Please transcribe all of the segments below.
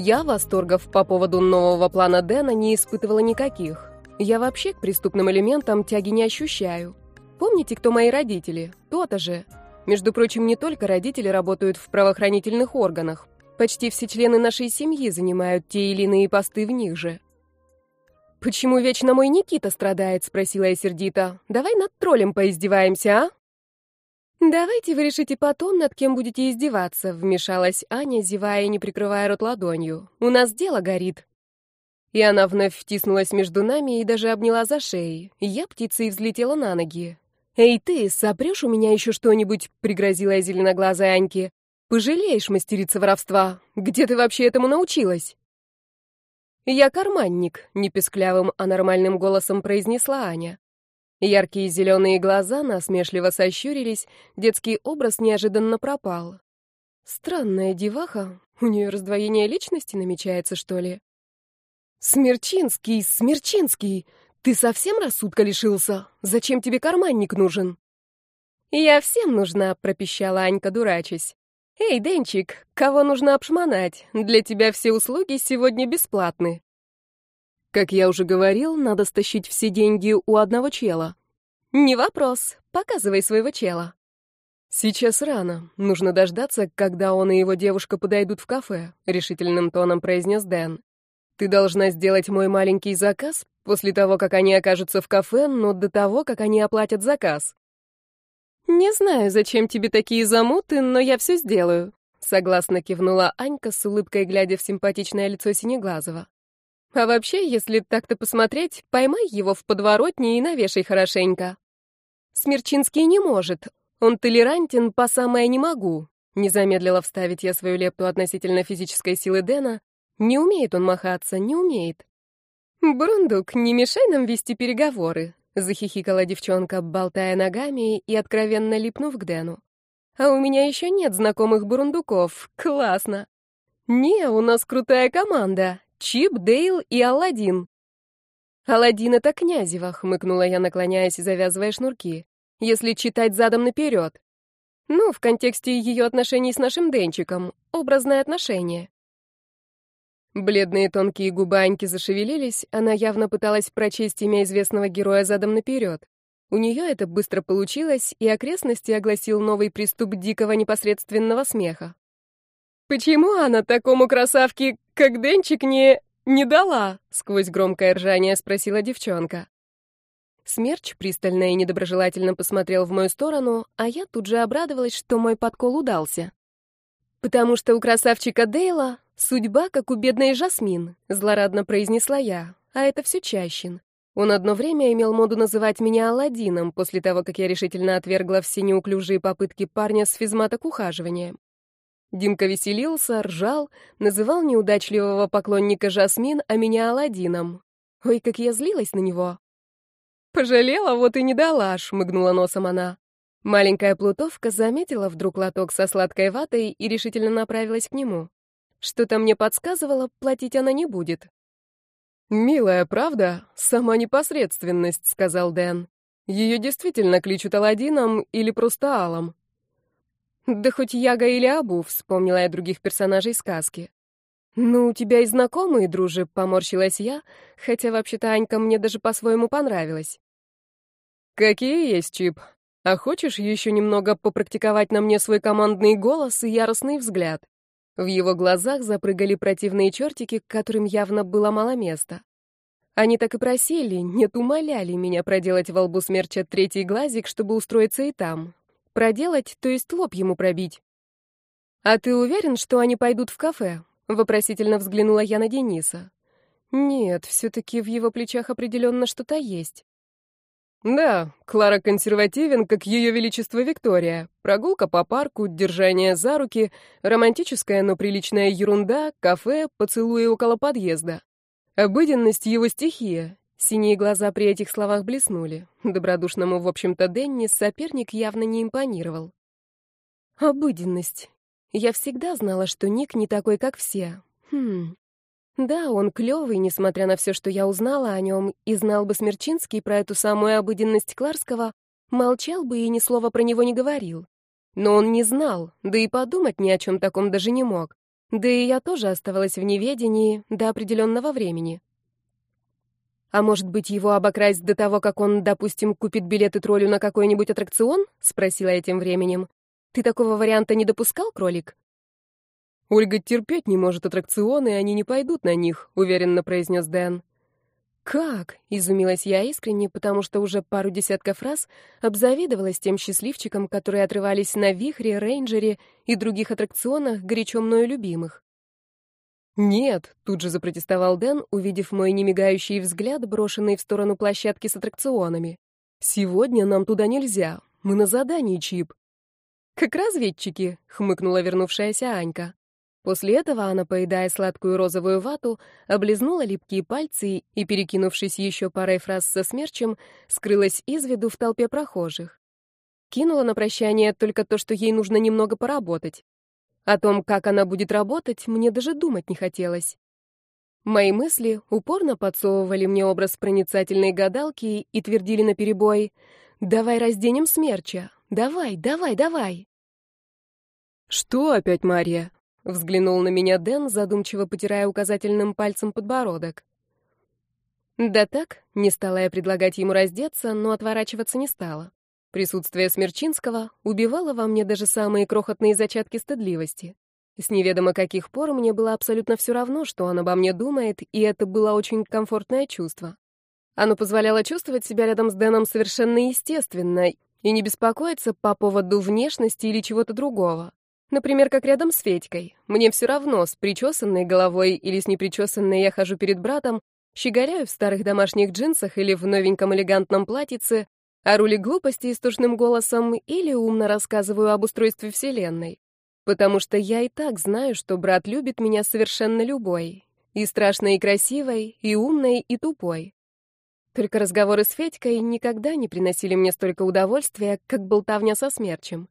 Я восторгов по поводу нового плана Дэна не испытывала никаких. Я вообще к преступным элементам тяги не ощущаю. Помните, кто мои родители? То-то же. Между прочим, не только родители работают в правоохранительных органах. Почти все члены нашей семьи занимают те или иные посты в них же. «Почему вечно мой Никита страдает?» — спросила я сердито. «Давай над троллем поиздеваемся, а?» «Давайте вы решите потом, над кем будете издеваться», — вмешалась Аня, зевая и не прикрывая рот ладонью. «У нас дело горит». И она вновь втиснулась между нами и даже обняла за шеей. Я птицей взлетела на ноги. «Эй ты, сопрешь у меня еще что-нибудь?» — пригрозила я зеленоглазой Аньке. «Пожалеешь мастерица воровства. Где ты вообще этому научилась?» «Я карманник», — непесклявым, а нормальным голосом произнесла Аня. Яркие зеленые глаза насмешливо сощурились, детский образ неожиданно пропал. Странная деваха, у нее раздвоение личности намечается, что ли? «Смерчинский, Смерчинский, ты совсем рассудка лишился? Зачем тебе карманник нужен?» «Я всем нужна», — пропищала Анька, дурачась. «Эй, Денчик, кого нужно обшмонать? Для тебя все услуги сегодня бесплатны». Как я уже говорил, надо стащить все деньги у одного чела. Не вопрос. Показывай своего чела. Сейчас рано. Нужно дождаться, когда он и его девушка подойдут в кафе, решительным тоном произнес Дэн. Ты должна сделать мой маленький заказ после того, как они окажутся в кафе, но до того, как они оплатят заказ. Не знаю, зачем тебе такие замуты, но я все сделаю, согласно кивнула Анька с улыбкой, глядя в симпатичное лицо Синеглазого. А вообще, если так-то посмотреть, поймай его в подворотне и навешай хорошенько. Смерчинский не может. Он толерантен по самое не могу. Не замедлила вставить я свою лепту относительно физической силы Дэна. Не умеет он махаться, не умеет. «Брундук, не мешай нам вести переговоры», — захихикала девчонка, болтая ногами и откровенно липнув к Дэну. «А у меня еще нет знакомых бурундуков. Классно!» «Не, у нас крутая команда. Чип, Дейл и Алладин. Алладин — это Князева, хмыкнула я, наклоняясь и завязывая шнурки. Если читать задом наперед. Ну, в контексте ее отношений с нашим Денчиком. Образное отношение. Бледные тонкие губы Аньки зашевелились, она явно пыталась прочесть имя известного героя задом наперед. У нее это быстро получилось, и окрестности огласил новый приступ дикого непосредственного смеха. «Почему она такому красавке, как Денчик, не... не дала?» — сквозь громкое ржание спросила девчонка. Смерч пристально и недоброжелательно посмотрел в мою сторону, а я тут же обрадовалась, что мой подкол удался. «Потому что у красавчика Дейла судьба, как у бедной Жасмин», — злорадно произнесла я, а это все Чащин. Он одно время имел моду называть меня Аладдином после того, как я решительно отвергла все неуклюжие попытки парня с физмата к ухаживаниям. Димка веселился, ржал, называл неудачливого поклонника Жасмин, а меня Аладдином. Ой, как я злилась на него. «Пожалела, вот и не дала», — шмыгнула носом она. Маленькая плутовка заметила вдруг лоток со сладкой ватой и решительно направилась к нему. Что-то мне подсказывало, платить она не будет. «Милая, правда? Сама непосредственность», — сказал Дэн. «Ее действительно кличут Аладдином или просто Алом. Да хоть Яга или Абу, вспомнила я других персонажей сказки. «Ну, у тебя и знакомые, дружи», — поморщилась я, хотя вообще-то Анька мне даже по-своему понравилась. «Какие есть, Чип? А хочешь еще немного попрактиковать на мне свой командный голос и яростный взгляд?» В его глазах запрыгали противные чертики, которым явно было мало места. Они так и просили, нет, умоляли меня проделать во лбу смерча третий глазик, чтобы устроиться и там. Проделать, то есть лоб ему пробить. «А ты уверен, что они пойдут в кафе?» — вопросительно взглянула я на Дениса. «Нет, все-таки в его плечах определенно что-то есть». «Да, Клара консервативен, как ее величество Виктория. Прогулка по парку, держание за руки, романтическая, но приличная ерунда, кафе, поцелуи около подъезда. Обыденность — его стихия. Синие глаза при этих словах блеснули. Добродушному, в общем-то, Денни соперник явно не импонировал. Обыденность. Я всегда знала, что Ник не такой, как все. Хм. Да, он клевый, несмотря на все, что я узнала о нем, и знал бы Смерчинский про эту самую обыденность Кларского, молчал бы и ни слова про него не говорил. Но он не знал, да и подумать ни о чем таком даже не мог. Да и я тоже оставалась в неведении до определенного времени. А может быть, его обокрасть до того, как он, допустим, купит билеты троллю на какой-нибудь аттракцион? Спросила я тем временем. Ты такого варианта не допускал, кролик? Ольга терпеть не может аттракционы, и они не пойдут на них, уверенно произнес Дэн. «Как?» — изумилась я искренне, потому что уже пару десятков раз обзавидовалась тем счастливчикам, которые отрывались на Вихре, Рейнджере и других аттракционах, горячо мною любимых. «Нет», — тут же запротестовал Дэн, увидев мой немигающий взгляд, брошенный в сторону площадки с аттракционами. «Сегодня нам туда нельзя. Мы на задании, Чип». «Как разведчики», — хмыкнула вернувшаяся Анька. После этого она, поедая сладкую розовую вату, облизнула липкие пальцы и, перекинувшись еще парой фраз со смерчем, скрылась из виду в толпе прохожих. Кинула на прощание только то, что ей нужно немного поработать. О том, как она будет работать, мне даже думать не хотелось. Мои мысли упорно подсовывали мне образ проницательной гадалки и твердили наперебой «Давай разденем смерча! Давай, давай, давай!» «Что опять, Мария?» Взглянул на меня Дэн, задумчиво потирая указательным пальцем подбородок. Да так, не стала я предлагать ему раздеться, но отворачиваться не стала. Присутствие Смерчинского убивало во мне даже самые крохотные зачатки стыдливости. С неведомо каких пор мне было абсолютно все равно, что он обо мне думает, и это было очень комфортное чувство. Оно позволяло чувствовать себя рядом с Дэном совершенно естественно и не беспокоиться по поводу внешности или чего-то другого. Например, как рядом с Федькой. Мне все равно, с причесанной головой или с непричесанной я хожу перед братом, щеголяю в старых домашних джинсах или в новеньком элегантном платьице, орули глупости истошным голосом или умно рассказываю об устройстве Вселенной. Потому что я и так знаю, что брат любит меня совершенно любой. И страшной, и красивой, и умной, и тупой. Только разговоры с Федькой никогда не приносили мне столько удовольствия, как болтовня со смерчем.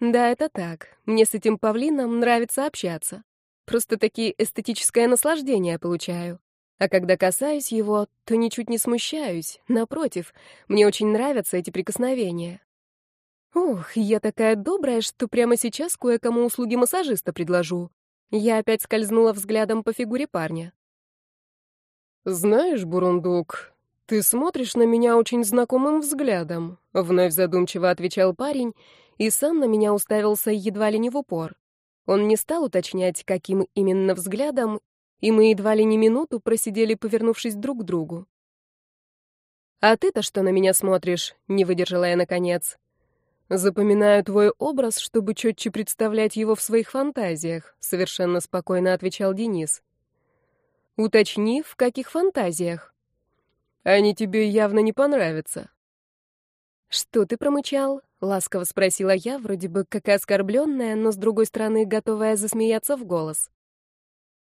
Да, это так. Мне с этим павлином нравится общаться. Просто-таки эстетическое наслаждение получаю. А когда касаюсь его, то ничуть не смущаюсь. Напротив, мне очень нравятся эти прикосновения. Ух, я такая добрая, что прямо сейчас кое-кому услуги массажиста предложу. Я опять скользнула взглядом по фигуре парня. «Знаешь, Бурундук, ты смотришь на меня очень знакомым взглядом», — вновь задумчиво отвечал парень и сам на меня уставился едва ли не в упор. Он не стал уточнять, каким именно взглядом, и мы едва ли не минуту просидели, повернувшись друг к другу. «А ты-то что на меня смотришь?» — не выдержала я наконец. «Запоминаю твой образ, чтобы четче представлять его в своих фантазиях», — совершенно спокойно отвечал Денис. «Уточни, в каких фантазиях?» «Они тебе явно не понравятся». «Что ты промычал?» — ласково спросила я, вроде бы как оскорбленная, но с другой стороны готовая засмеяться в голос.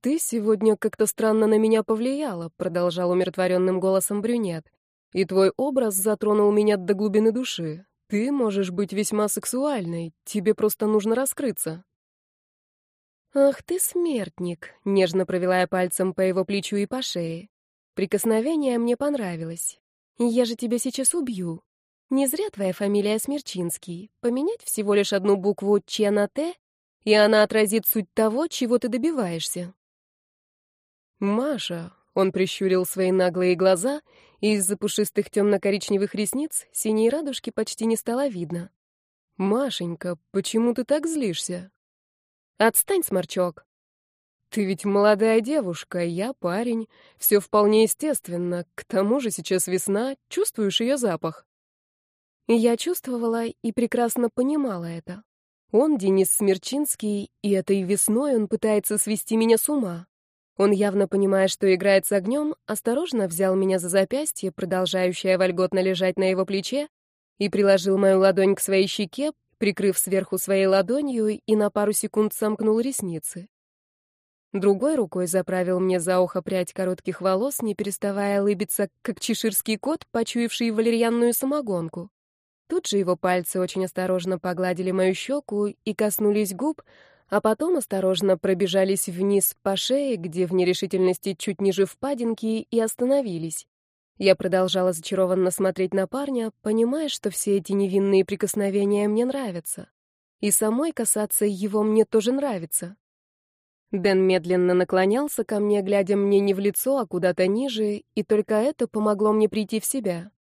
«Ты сегодня как-то странно на меня повлияла», — продолжал умиротворенным голосом брюнет. «И твой образ затронул меня до глубины души. Ты можешь быть весьма сексуальной, тебе просто нужно раскрыться». «Ах ты смертник!» — нежно провела я пальцем по его плечу и по шее. Прикосновение мне понравилось. «Я же тебя сейчас убью. Не зря твоя фамилия Смерчинский. Поменять всего лишь одну букву «Ч» на «Т», и она отразит суть того, чего ты добиваешься. «Маша», — он прищурил свои наглые глаза, и из-за пушистых темно-коричневых ресниц синей радужки почти не стало видно. «Машенька, почему ты так злишься?» «Отстань, сморчок!» «Ты ведь молодая девушка, я парень. Все вполне естественно. К тому же сейчас весна, чувствуешь ее запах?» Я чувствовала и прекрасно понимала это. Он Денис Смерчинский, и этой весной он пытается свести меня с ума. Он, явно понимая, что играет с огнем, осторожно взял меня за запястье, продолжающее вольготно лежать на его плече, и приложил мою ладонь к своей щеке, прикрыв сверху своей ладонью, и на пару секунд сомкнул ресницы. Другой рукой заправил мне за ухо прядь коротких волос, не переставая улыбиться, как чеширский кот, почуявший валерьянную самогонку. Тут же его пальцы очень осторожно погладили мою щеку и коснулись губ, а потом осторожно пробежались вниз по шее, где в нерешительности чуть ниже впадинки, и остановились. Я продолжала зачарованно смотреть на парня, понимая, что все эти невинные прикосновения мне нравятся. И самой касаться его мне тоже нравится. Дэн медленно наклонялся ко мне, глядя мне не в лицо, а куда-то ниже, и только это помогло мне прийти в себя.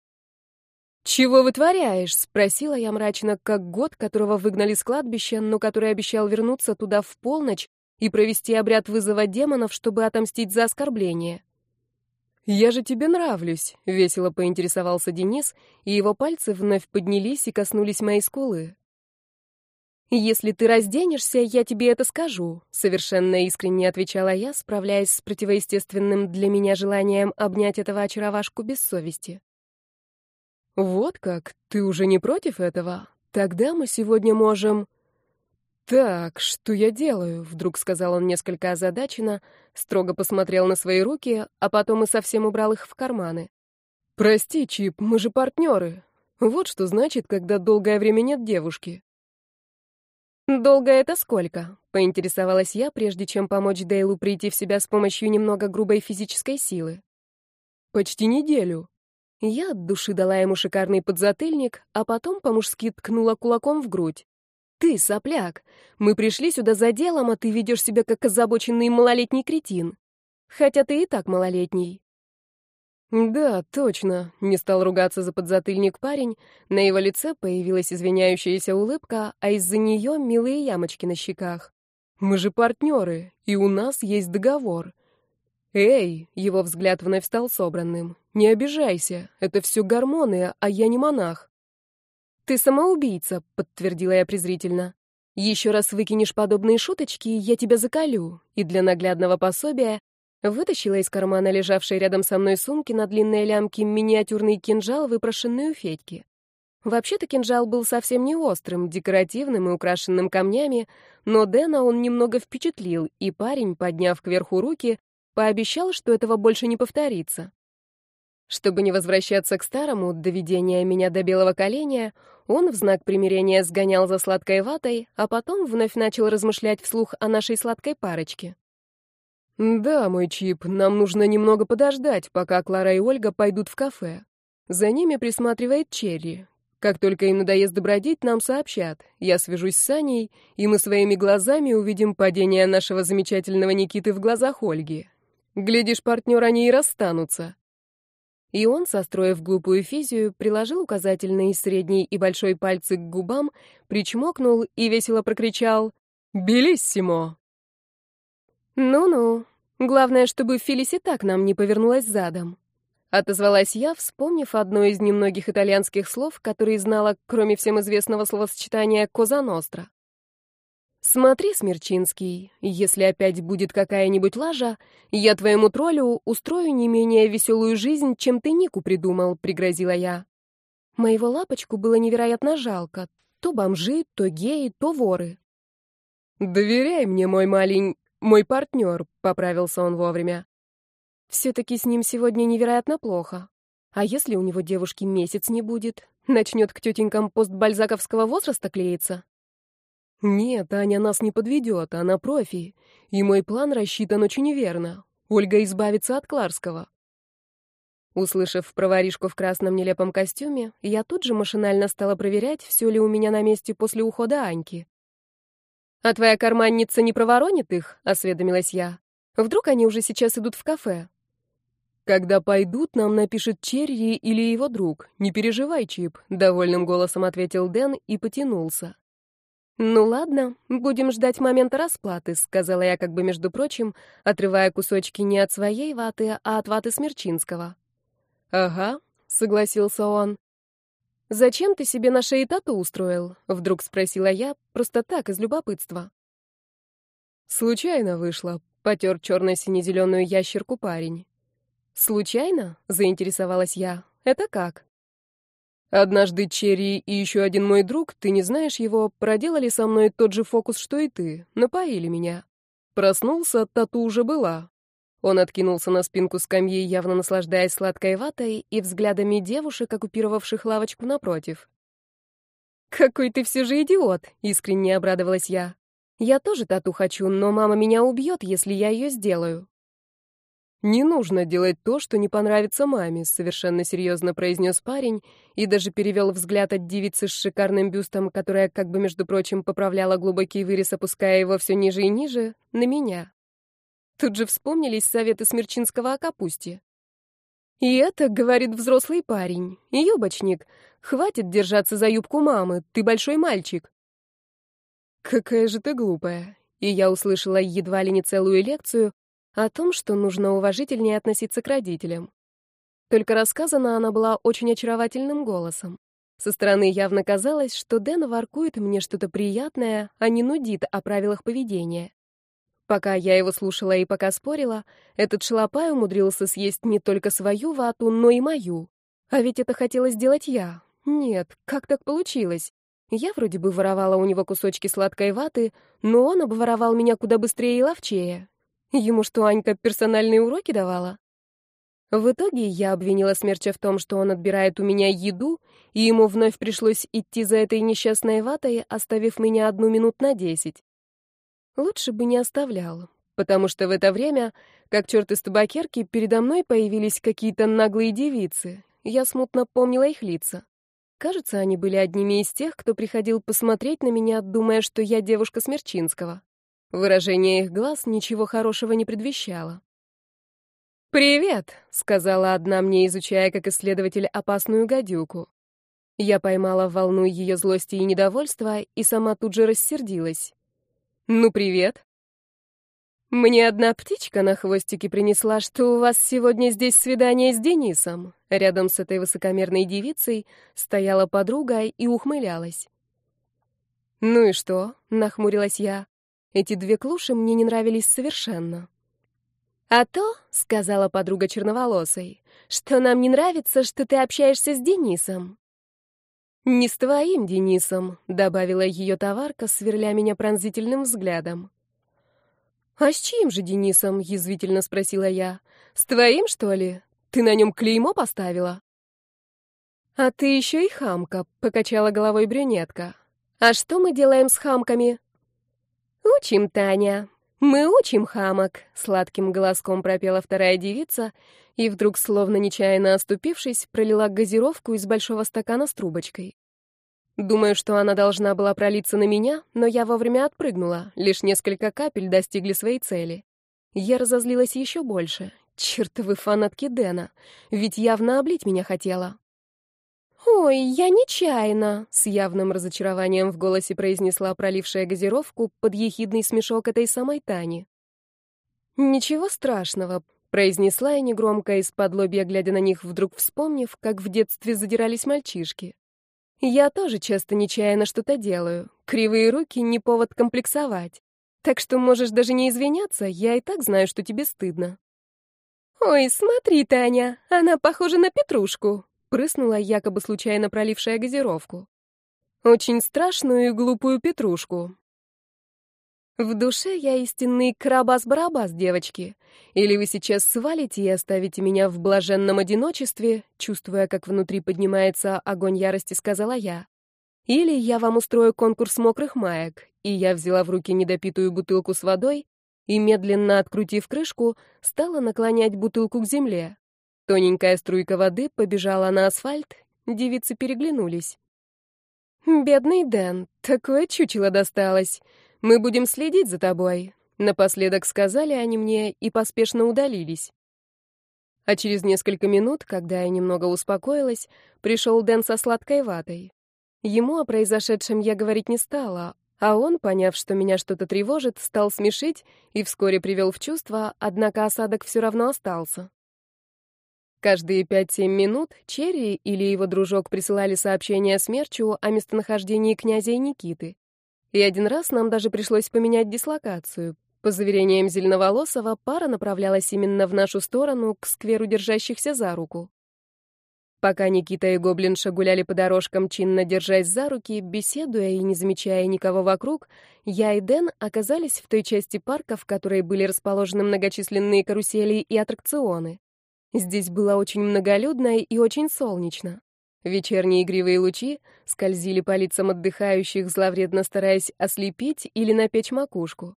«Чего вытворяешь?» — спросила я мрачно, как год, которого выгнали с кладбища, но который обещал вернуться туда в полночь и провести обряд вызова демонов, чтобы отомстить за оскорбление. «Я же тебе нравлюсь», — весело поинтересовался Денис, и его пальцы вновь поднялись и коснулись моей скулы. «Если ты разденешься, я тебе это скажу», — совершенно искренне отвечала я, справляясь с противоестественным для меня желанием обнять этого очаровашку без совести. «Вот как? Ты уже не против этого? Тогда мы сегодня можем...» «Так, что я делаю?» — вдруг сказал он несколько озадаченно, строго посмотрел на свои руки, а потом и совсем убрал их в карманы. «Прости, Чип, мы же партнеры. Вот что значит, когда долгое время нет девушки». «Долго это сколько?» — поинтересовалась я, прежде чем помочь Дейлу прийти в себя с помощью немного грубой физической силы. «Почти неделю», я от души дала ему шикарный подзатыльник, а потом по-мужски ткнула кулаком в грудь. «Ты, сопляк, мы пришли сюда за делом, а ты ведешь себя как озабоченный малолетний кретин. Хотя ты и так малолетний». «Да, точно», — не стал ругаться за подзатыльник парень. На его лице появилась извиняющаяся улыбка, а из-за нее милые ямочки на щеках. «Мы же партнеры, и у нас есть договор. «Эй!» — его взгляд вновь стал собранным. «Не обижайся, это все гормоны, а я не монах». «Ты самоубийца», — подтвердила я презрительно. «Еще раз выкинешь подобные шуточки, я тебя заколю». И для наглядного пособия вытащила из кармана лежавшей рядом со мной сумки на длинной лямке миниатюрный кинжал, выпрошенный у Федьки. Вообще-то кинжал был совсем не острым, декоративным и украшенным камнями, но Дэна он немного впечатлил, и парень, подняв кверху руки, Пообещал, что этого больше не повторится. Чтобы не возвращаться к старому, доведения меня до белого коленя, он в знак примирения сгонял за сладкой ватой, а потом вновь начал размышлять вслух о нашей сладкой парочке. «Да, мой чип, нам нужно немного подождать, пока Клара и Ольга пойдут в кафе. За ними присматривает Черри. Как только им надоест бродить, нам сообщат. Я свяжусь с Саней, и мы своими глазами увидим падение нашего замечательного Никиты в глазах Ольги. Глядишь, партнер, они и расстанутся. И он, состроив глупую физию, приложил указательный, средний и большой пальцы к губам, причмокнул и весело прокричал «Белиссимо!». «Ну-ну, главное, чтобы Фелиси так нам не повернулась задом». Отозвалась я, вспомнив одно из немногих итальянских слов, которые знала, кроме всем известного словосочетания «коза ностра». «Смотри, Смерчинский, если опять будет какая-нибудь лажа, я твоему троллю устрою не менее веселую жизнь, чем ты Нику придумал», — пригрозила я. Моего лапочку было невероятно жалко. То бомжи, то геи, то воры. «Доверяй мне, мой малень... мой партнер», — поправился он вовремя. «Все-таки с ним сегодня невероятно плохо. А если у него девушки месяц не будет? Начнет к тетенькам постбальзаковского возраста клеиться?» «Нет, Аня нас не подведет, она профи. И мой план рассчитан очень верно. Ольга избавится от Кларского». Услышав про воришку в красном нелепом костюме, я тут же машинально стала проверять, все ли у меня на месте после ухода Аньки. «А твоя карманница не проворонит их?» — осведомилась я. «Вдруг они уже сейчас идут в кафе?» «Когда пойдут, нам напишет Черри или его друг. Не переживай, Чип», — довольным голосом ответил Дэн и потянулся. «Ну ладно, будем ждать момента расплаты», — сказала я как бы между прочим, отрывая кусочки не от своей ваты, а от ваты Смерчинского. «Ага», — согласился он. «Зачем ты себе на шее тату устроил?» — вдруг спросила я, просто так, из любопытства. «Случайно вышло», — потер черно-сине-зеленую ящерку парень. «Случайно?» — заинтересовалась я. «Это как?» Однажды Черри и еще один мой друг, ты не знаешь его, проделали со мной тот же фокус, что и ты, напоили меня. Проснулся, тату уже была. Он откинулся на спинку скамьи, явно наслаждаясь сладкой ватой и взглядами девушек, оккупировавших лавочку напротив. «Какой ты все же идиот!» — искренне обрадовалась я. «Я тоже тату хочу, но мама меня убьет, если я ее сделаю». «Не нужно делать то, что не понравится маме», — совершенно серьезно произнес парень и даже перевел взгляд от девицы с шикарным бюстом, которая, как бы, между прочим, поправляла глубокий вырез, опуская его все ниже и ниже, на меня. Тут же вспомнились советы Смерчинского о капусте. И это, говорит взрослый парень, юбочник, хватит держаться за юбку мамы, ты большой мальчик. Какая же ты глупая. И я услышала едва ли не целую лекцию о том, что нужно уважительнее относиться к родителям. Только рассказана она была очень очаровательным голосом. Со стороны явно казалось, что Дэн воркует мне что-то приятное, а не нудит о правилах поведения. Пока я его слушала и пока спорила, этот шалопай умудрился съесть не только свою вату, но и мою. А ведь это хотела сделать я. Нет, как так получилось? Я вроде бы воровала у него кусочки сладкой ваты, но он обворовал меня куда быстрее и ловчее. Ему что, Анька персональные уроки давала? В итоге я обвинила Смерча в том, что он отбирает у меня еду, и ему вновь пришлось идти за этой несчастной ватой, оставив меня одну минут на десять. Лучше бы не оставлял, потому что в это время, как черт из табакерки, передо мной появились какие-то наглые девицы. Я смутно помнила их лица. Кажется, они были одними из тех, кто приходил посмотреть на меня, думая, что я девушка Смерчинского. Выражение их глаз ничего хорошего не предвещало. «Привет», — сказала одна мне, изучая как исследователь опасную гадюку. Я поймала волну ее злости и недовольства и сама тут же рассердилась. «Ну, привет!» «Мне одна птичка на хвостике принесла, что у вас сегодня здесь свидание с Денисом». Рядом с этой высокомерной девицей стояла подруга и ухмылялась. «Ну и что?» — нахмурилась я. Эти две клуши мне не нравились совершенно. «А то», — сказала подруга черноволосой, — «что нам не нравится, что ты общаешься с Денисом». «Не с твоим Денисом», — добавила ее товарка, сверля меня пронзительным взглядом. «А с чьим же Денисом?» — язвительно спросила я. «С твоим, что ли? Ты на нем клеймо поставила?» «А ты еще и хамка», — покачала головой брюнетка. «А что мы делаем с хамками?» «Учим, Таня. Мы учим хамок», — сладким голоском пропела вторая девица и вдруг, словно нечаянно оступившись, пролила газировку из большого стакана с трубочкой. Думаю, что она должна была пролиться на меня, но я вовремя отпрыгнула, лишь несколько капель достигли своей цели. Я разозлилась еще больше. Чертовы фанатки Дэна, ведь явно облить меня хотела. «Ой, я нечаянно!» — с явным разочарованием в голосе произнесла пролившая газировку под ехидный смешок этой самой Тани. «Ничего страшного», произнесла я негромко из-под лобья, глядя на них, вдруг вспомнив, как в детстве задирались мальчишки. Я тоже часто нечаянно что-то делаю. Кривые руки — не повод комплексовать. Так что можешь даже не извиняться, я и так знаю, что тебе стыдно. «Ой, смотри, Таня, она похожа на Петрушку», — прыснула якобы случайно пролившая газировку. «Очень страшную и глупую Петрушку. В душе я истинный карабас-барабас, девочки. Или вы сейчас свалите и оставите меня в блаженном одиночестве, чувствуя, как внутри поднимается огонь ярости, сказала я. Или я вам устрою конкурс мокрых маек, и я взяла в руки недопитую бутылку с водой и, медленно открутив крышку, стала наклонять бутылку к земле. Тоненькая струйка воды побежала на асфальт, девицы переглянулись. «Бедный Дэн, такое чучело досталось!» Мы будем следить за тобой», — напоследок сказали они мне и поспешно удалились. А через несколько минут, когда я немного успокоилась, пришел Дэн со сладкой ватой. Ему о произошедшем я говорить не стала, а он, поняв, что меня что-то тревожит, стал смешить и вскоре привел в чувство, однако осадок все равно остался. Каждые пять-семь минут Черри или его дружок присылали сообщение Смерчу о местонахождении князя и Никиты. И один раз нам даже пришлось поменять дислокацию. По заверениям Зеленоволосова, пара направлялась именно в нашу сторону, к скверу держащихся за руку. Пока Никита и Гоблинша гуляли по дорожкам, чинно держась за руки, беседуя и не замечая никого вокруг, я и Дэн оказались в той части парка, в которой были расположены многочисленные карусели и аттракционы. Здесь было очень многолюдно и очень солнечно. Вечерние игривые лучи скользили по лицам отдыхающих, зловредно стараясь ослепить или напечь макушку.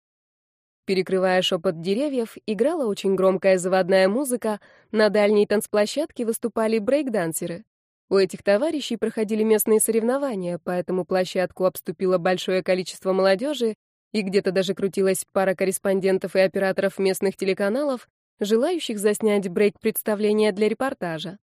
Перекрывая шепот деревьев, играла очень громкая заводная музыка, на дальней танцплощадке выступали брейкдансеры. У этих товарищей проходили местные соревнования, поэтому площадку обступило большое количество молодежи, и где-то даже крутилась пара корреспондентов и операторов местных телеканалов, желающих заснять брейк-представления для репортажа.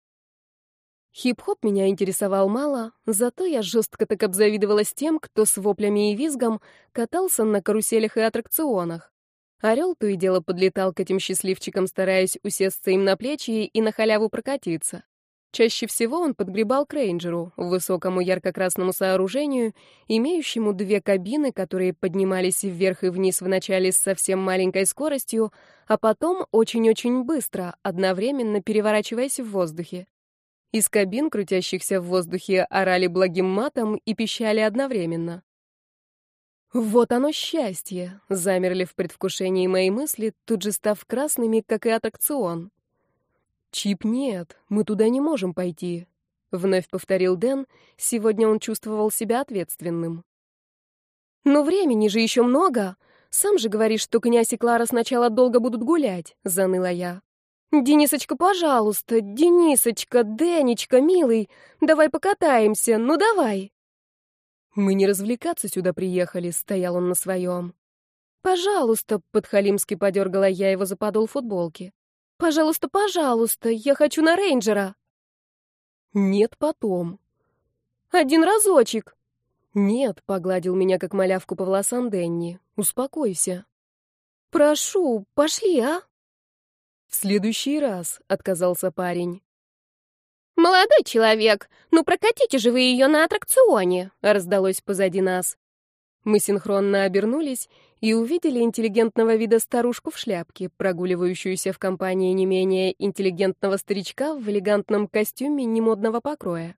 Хип-хоп меня интересовал мало, зато я жестко так обзавидовалась тем, кто с воплями и визгом катался на каруселях и аттракционах. Орел то и дело подлетал к этим счастливчикам, стараясь усесться им на плечи и на халяву прокатиться. Чаще всего он подгребал к рейнджеру, высокому ярко-красному сооружению, имеющему две кабины, которые поднимались вверх и вниз вначале с совсем маленькой скоростью, а потом очень-очень быстро, одновременно переворачиваясь в воздухе. Из кабин, крутящихся в воздухе, орали благим матом и пищали одновременно. Вот оно счастье, замерли в предвкушении мои мысли, тут же став красными, как и аттракцион. Чип нет, мы туда не можем пойти, вновь повторил Дэн. Сегодня он чувствовал себя ответственным. Но времени же еще много. Сам же говоришь, что князь и Клара сначала долго будут гулять, заныла я. «Денисочка, пожалуйста, Денисочка, Денечка, милый, давай покатаемся, ну давай!» «Мы не развлекаться сюда приехали», — стоял он на своем. «Пожалуйста», — подхалимски подергала я его за подол футболки. «Пожалуйста, пожалуйста, я хочу на рейнджера». «Нет, потом». «Один разочек». «Нет», — погладил меня как малявку по волосам Денни. «Успокойся». «Прошу, пошли, а?» «В следующий раз», — отказался парень. «Молодой человек, ну прокатите же вы ее на аттракционе!» — раздалось позади нас. Мы синхронно обернулись и увидели интеллигентного вида старушку в шляпке, прогуливающуюся в компании не менее интеллигентного старичка в элегантном костюме немодного покроя.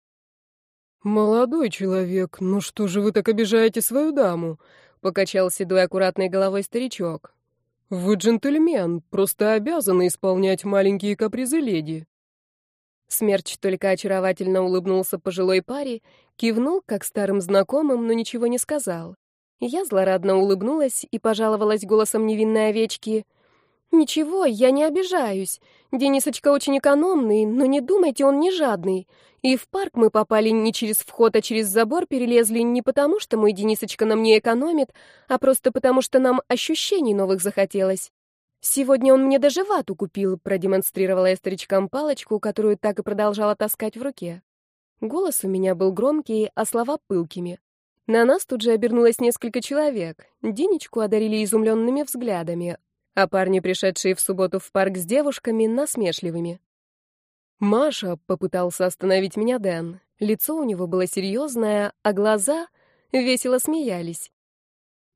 «Молодой человек, ну что же вы так обижаете свою даму?» — покачал седой аккуратной головой старичок. «Вы джентльмен, просто обязаны исполнять маленькие капризы леди». Смерч только очаровательно улыбнулся пожилой паре, кивнул, как старым знакомым, но ничего не сказал. Я злорадно улыбнулась и пожаловалась голосом невинной овечки. «Ничего, я не обижаюсь. Денисочка очень экономный, но не думайте, он не жадный. И в парк мы попали не через вход, а через забор перелезли не потому, что мой Денисочка нам не экономит, а просто потому, что нам ощущений новых захотелось. Сегодня он мне даже вату купил, продемонстрировала я старичкам палочку, которую так и продолжала таскать в руке. Голос у меня был громкий, а слова пылкими. На нас тут же обернулось несколько человек. Денечку одарили изумленными взглядами, а парни, пришедшие в субботу в парк с девушками, насмешливыми. «Маша», — попытался остановить меня Дэн. Лицо у него было серьезное, а глаза весело смеялись.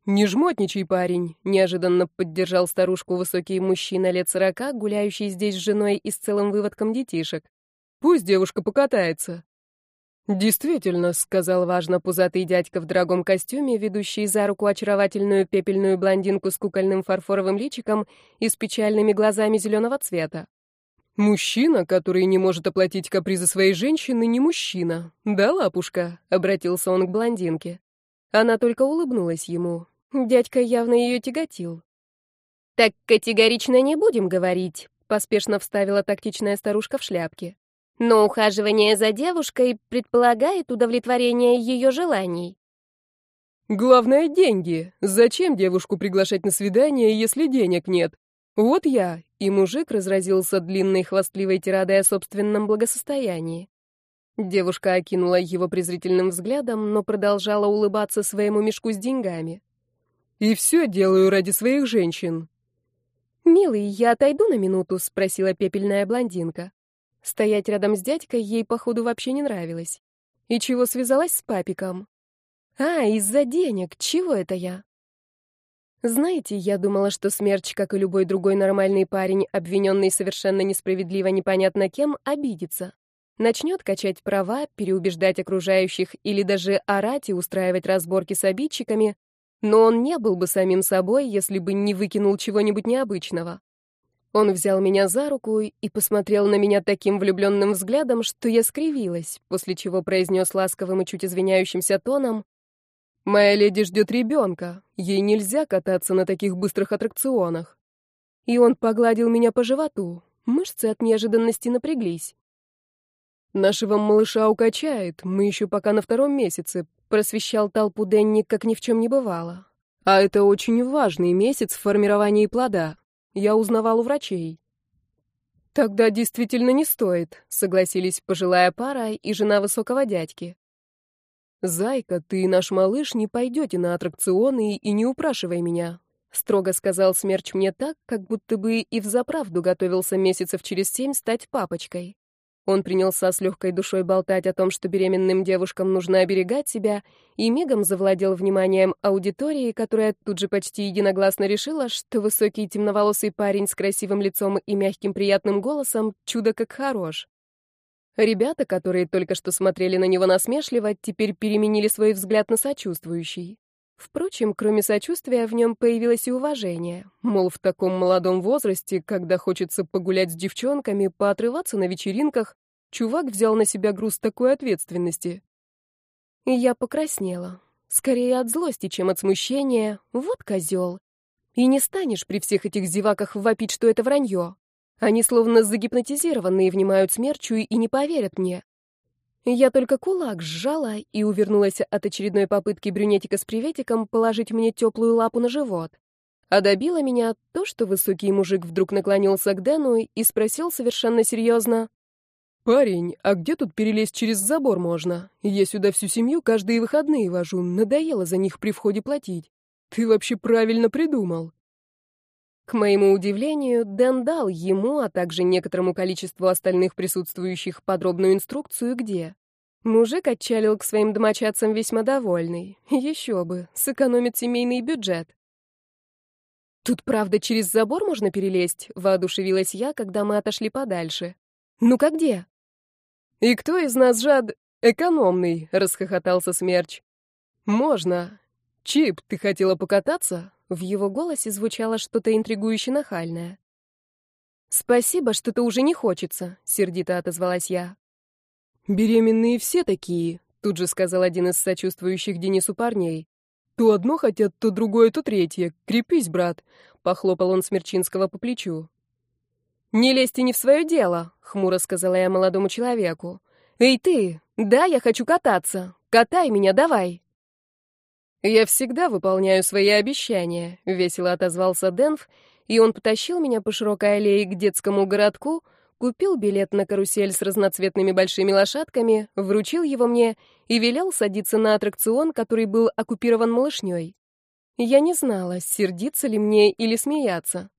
«Не жмотничай, парень», — неожиданно поддержал старушку высокий мужчина лет сорока, гуляющий здесь с женой и с целым выводком детишек. «Пусть девушка покатается». «Действительно», — сказал важно пузатый дядька в дорогом костюме, ведущий за руку очаровательную пепельную блондинку с кукольным фарфоровым личиком и с печальными глазами зеленого цвета. «Мужчина, который не может оплатить капризы своей женщины, не мужчина. Да, лапушка?» — обратился он к блондинке. Она только улыбнулась ему. Дядька явно ее тяготил. «Так категорично не будем говорить», — поспешно вставила тактичная старушка в шляпке. Но ухаживание за девушкой предполагает удовлетворение ее желаний. Главное — деньги. Зачем девушку приглашать на свидание, если денег нет? Вот я. И мужик разразился длинной хвастливой тирадой о собственном благосостоянии. Девушка окинула его презрительным взглядом, но продолжала улыбаться своему мешку с деньгами. «И все делаю ради своих женщин». «Милый, я отойду на минуту?» — спросила пепельная блондинка. Стоять рядом с дядькой ей, походу, вообще не нравилось. И чего связалась с папиком? А, из-за денег. Чего это я? Знаете, я думала, что Смерч, как и любой другой нормальный парень, обвиненный совершенно несправедливо непонятно кем, обидится. Начнет качать права, переубеждать окружающих или даже орать и устраивать разборки с обидчиками, но он не был бы самим собой, если бы не выкинул чего-нибудь необычного. Он взял меня за руку и посмотрел на меня таким влюбленным взглядом, что я скривилась, после чего произнес ласковым и чуть извиняющимся тоном, «Моя леди ждет ребенка, ей нельзя кататься на таких быстрых аттракционах». И он погладил меня по животу, мышцы от неожиданности напряглись. «Нашего малыша укачает, мы еще пока на втором месяце», просвещал толпу Денни, как ни в чем не бывало. А это очень важный месяц в формировании плода. Я узнавал у врачей. Тогда действительно не стоит, согласились пожилая пара и жена высокого дядьки. Зайка, ты наш малыш не пойдете на аттракционы и не упрашивай меня, строго сказал Смерч мне так, как будто бы и взаправду готовился месяцев через семь стать папочкой. Он принялся с легкой душой болтать о том, что беременным девушкам нужно оберегать себя, и мигом завладел вниманием аудитории, которая тут же почти единогласно решила, что высокий темноволосый парень с красивым лицом и мягким приятным голосом чудо как хорош. Ребята, которые только что смотрели на него насмешливо, теперь переменили свой взгляд на сочувствующий. Впрочем, кроме сочувствия, в нем появилось и уважение. Мол, в таком молодом возрасте, когда хочется погулять с девчонками, поотрываться на вечеринках, чувак взял на себя груз такой ответственности. И я покраснела. Скорее от злости, чем от смущения. Вот козел. И не станешь при всех этих зеваках вопить, что это вранье. Они словно загипнотизированные внимают смерчу и не поверят мне. Я только кулак сжала и увернулась от очередной попытки брюнетика с приветиком положить мне теплую лапу на живот. А добило меня то, что высокий мужик вдруг наклонился к Дэну и спросил совершенно серьезно. «Парень, а где тут перелезть через забор можно? Я сюда всю семью каждые выходные вожу, надоело за них при входе платить. Ты вообще правильно придумал». К моему удивлению, Дэн дал ему, а также некоторому количеству остальных присутствующих подробную инструкцию, где. Мужик отчалил к своим домочадцам весьма довольный. Еще бы, сэкономит семейный бюджет. «Тут, правда, через забор можно перелезть?» — воодушевилась я, когда мы отошли подальше. «Ну-ка где?» «И кто из нас жад... экономный?» — расхохотался Смерч. «Можно. Чип, ты хотела покататься?» В его голосе звучало что-то интригующе нахальное. «Спасибо, что-то уже не хочется», — сердито отозвалась я. «Беременные все такие», — тут же сказал один из сочувствующих Денису парней. «То одно хотят, то другое, то третье. Крепись, брат», — похлопал он Смерчинского по плечу. «Не лезьте не в свое дело», — хмуро сказала я молодому человеку. «Эй ты, да, я хочу кататься. Катай меня, давай». «Я всегда выполняю свои обещания», — весело отозвался Денф, и он потащил меня по широкой аллее к детскому городку, купил билет на карусель с разноцветными большими лошадками, вручил его мне и велел садиться на аттракцион, который был оккупирован малышней. Я не знала, сердиться ли мне или смеяться.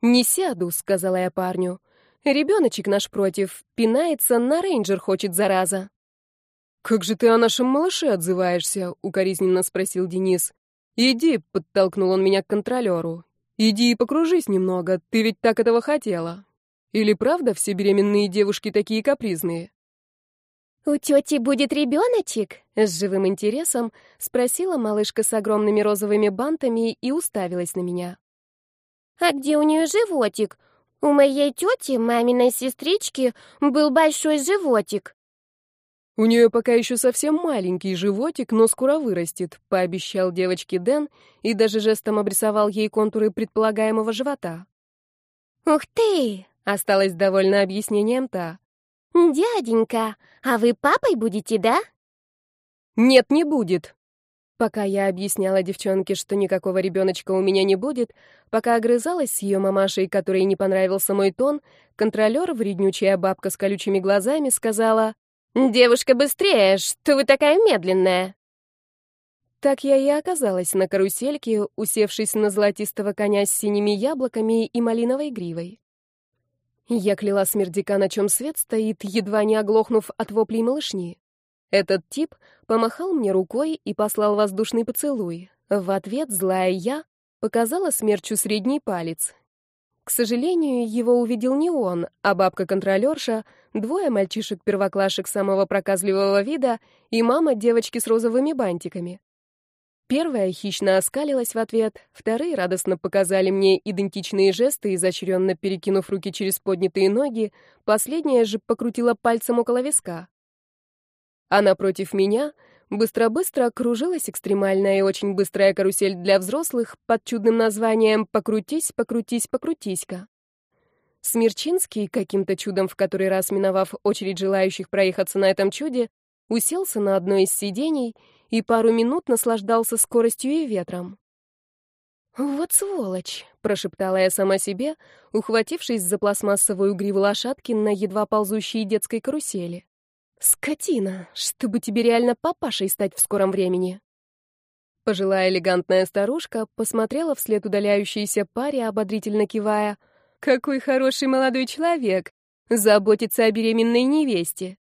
«Не сяду», — сказала я парню. «Ребеночек наш против, пинается, на рейнджер хочет, зараза». «Как же ты о нашем малыше отзываешься?» — укоризненно спросил Денис. «Иди», — подтолкнул он меня к контролеру. «Иди и покружись немного, ты ведь так этого хотела. Или правда все беременные девушки такие капризные?» «У тети будет ребеночек?» — с живым интересом спросила малышка с огромными розовыми бантами и уставилась на меня. «А где у нее животик? У моей тети, маминой сестрички, был большой животик». «У нее пока еще совсем маленький животик, но скоро вырастет», — пообещал девочке Дэн и даже жестом обрисовал ей контуры предполагаемого живота. «Ух ты!» — осталась довольна объяснением та. «Дяденька, а вы папой будете, да?» «Нет, не будет». Пока я объясняла девчонке, что никакого ребеночка у меня не будет, пока огрызалась с ее мамашей, которой не понравился мой тон, контролер, вреднючая бабка с колючими глазами, сказала... «Девушка, быстрее! Что вы такая медленная?» Так я и оказалась на карусельке, усевшись на золотистого коня с синими яблоками и малиновой гривой. Я кляла смердяка, на чем свет стоит, едва не оглохнув от воплей малышни. Этот тип помахал мне рукой и послал воздушный поцелуй. В ответ злая я показала смерчу средний палец. К сожалению, его увидел не он, а бабка-контролерша, двое мальчишек-первоклашек самого проказливого вида и мама девочки с розовыми бантиками. Первая хищно оскалилась в ответ, вторые радостно показали мне идентичные жесты, изощренно перекинув руки через поднятые ноги, последняя же покрутила пальцем около виска. А напротив меня быстро-быстро кружилась экстремальная и очень быстрая карусель для взрослых под чудным названием «Покрутись, покрутись, покрутись-ка». Смирчинский, каким-то чудом в который раз миновав очередь желающих проехаться на этом чуде, уселся на одно из сидений и пару минут наслаждался скоростью и ветром. «Вот сволочь!» — прошептала я сама себе, ухватившись за пластмассовую гриву лошадки на едва ползущей детской карусели. «Скотина! Чтобы тебе реально папашей стать в скором времени!» Пожилая элегантная старушка посмотрела вслед удаляющейся паре, ободрительно кивая. «Какой хороший молодой человек! Заботится о беременной невесте!»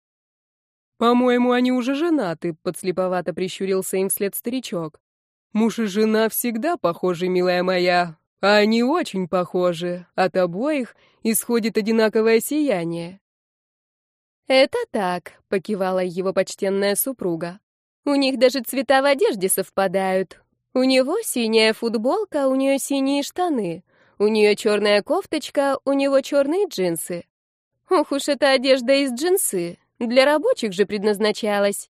«По-моему, они уже женаты», — подслеповато прищурился им вслед старичок. Муж и жена всегда похожи, милая моя, а они очень похожи. От обоих исходит одинаковое сияние. «Это так», — покивала его почтенная супруга. «У них даже цвета в одежде совпадают. У него синяя футболка, у нее синие штаны. У нее черная кофточка, у него черные джинсы. Ох уж эта одежда из джинсы. Для рабочих же предназначалась.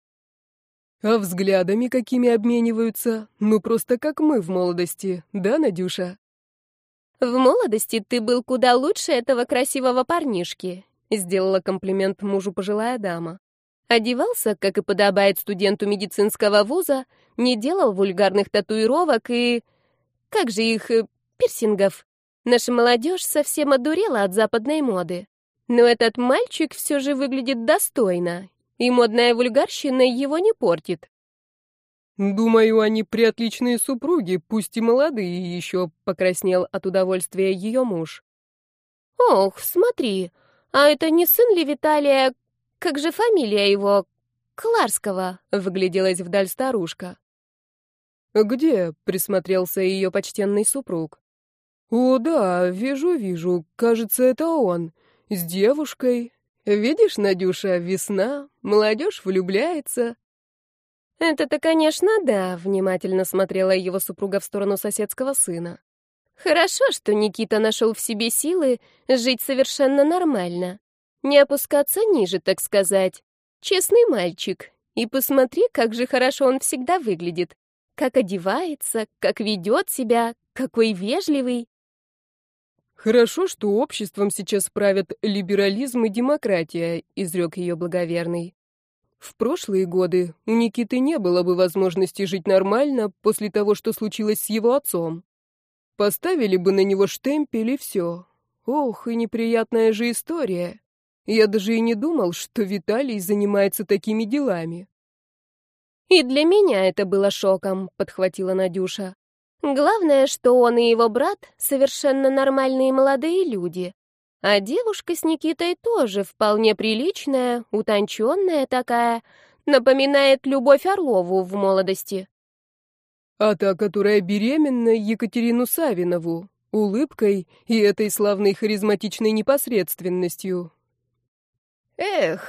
А взглядами какими обмениваются? Ну, просто как мы в молодости, да, Надюша? В молодости ты был куда лучше этого красивого парнишки, сделала комплимент мужу пожилая дама. Одевался, как и подобает студенту медицинского вуза, не делал вульгарных татуировок и... Как же их... Э, пирсингов. Наша молодежь совсем одурела от западной моды. Но этот мальчик все же выглядит достойно и модная вульгарщина его не портит. «Думаю, они приотличные супруги, пусть и молодые еще», — покраснел от удовольствия ее муж. «Ох, смотри, а это не сын ли Виталия, как же фамилия его, Кларского?» — выгляделась вдаль старушка. «Где?» — присмотрелся ее почтенный супруг. «О, да, вижу, вижу, кажется, это он. С девушкой, Видишь, Надюша, весна, молодежь влюбляется. Это-то, конечно, да, внимательно смотрела его супруга в сторону соседского сына. Хорошо, что Никита нашел в себе силы жить совершенно нормально. Не опускаться ниже, так сказать. Честный мальчик. И посмотри, как же хорошо он всегда выглядит. Как одевается, как ведет себя, какой вежливый. «Хорошо, что обществом сейчас правят либерализм и демократия», — изрек ее благоверный. «В прошлые годы у Никиты не было бы возможности жить нормально после того, что случилось с его отцом. Поставили бы на него штемпель и все. Ох, и неприятная же история. Я даже и не думал, что Виталий занимается такими делами». «И для меня это было шоком», — подхватила Надюша. Главное, что он и его брат совершенно нормальные молодые люди. А девушка с Никитой тоже вполне приличная, утонченная такая, напоминает Любовь Орлову в молодости. А та, которая беременна, Екатерину Савинову, улыбкой и этой славной харизматичной непосредственностью. Эх,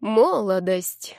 молодость.